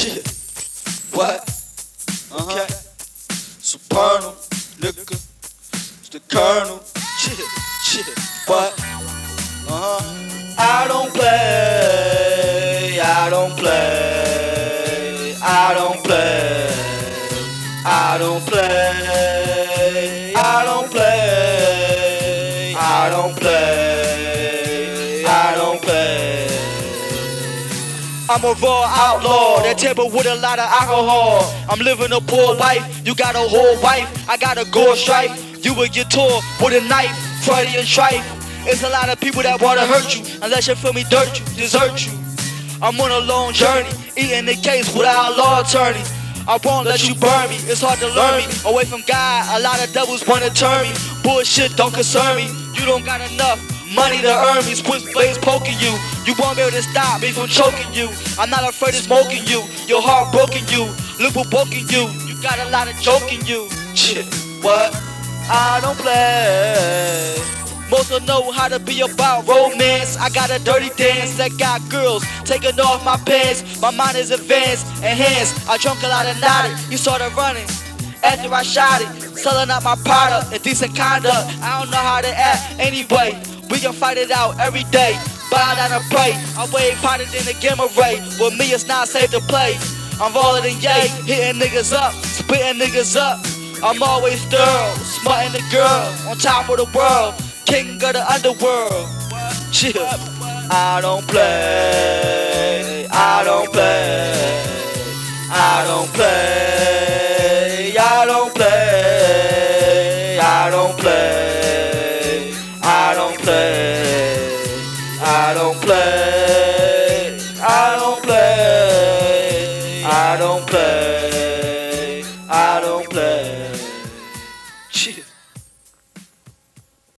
Shit. What? Okay. Supernal, nigga. It's the colonel. Shit. Shit. What? Uh huh. I don't play. I don't play. I don't play. I don't play. I don't play. I don't play. I'm a raw outlaw that tamper with a lot of alcohol. I'm living a poor life. You got a whole wife. I got a gore stripe. You with your tour with a knife, Friday and strife. It's a lot of people that wanna hurt you. Unless you feel me dirt you, desert you. I'm on a long journey, eating the case without law attorney. I won't let you burn me. It's hard to learn me. Away from God, a lot of devils wanna turn me. Bullshit don't concern me. You don't got enough money to earn me. Switchblades poking you. You won't be able to stop me from choking you. I'm not afraid of smoking you. Your heart broken you. Look Liver broken you. You got a lot of joking you. Shit, what? I don't play. Most don't know how to be about romance. I got a dirty dance that got girls taking off my pants. My mind is advanced, enhanced. I drunk a lot of naughty. You started running after I shot it. Selling out my product in decent conduct. I don't know how to act anyway. We can fight it out every day. Bow down and pray. I'm way hotter than a gamma ray. With me, it's not safe to play. I'm rolling than yay, hitting niggas up, spitting niggas up. I'm always thorough, smarting the girl, on top of the world, king of the underworld. I don't play, I don't play, I don't play, I don't play, play, I don't play, I don't play, I don't play. Chill.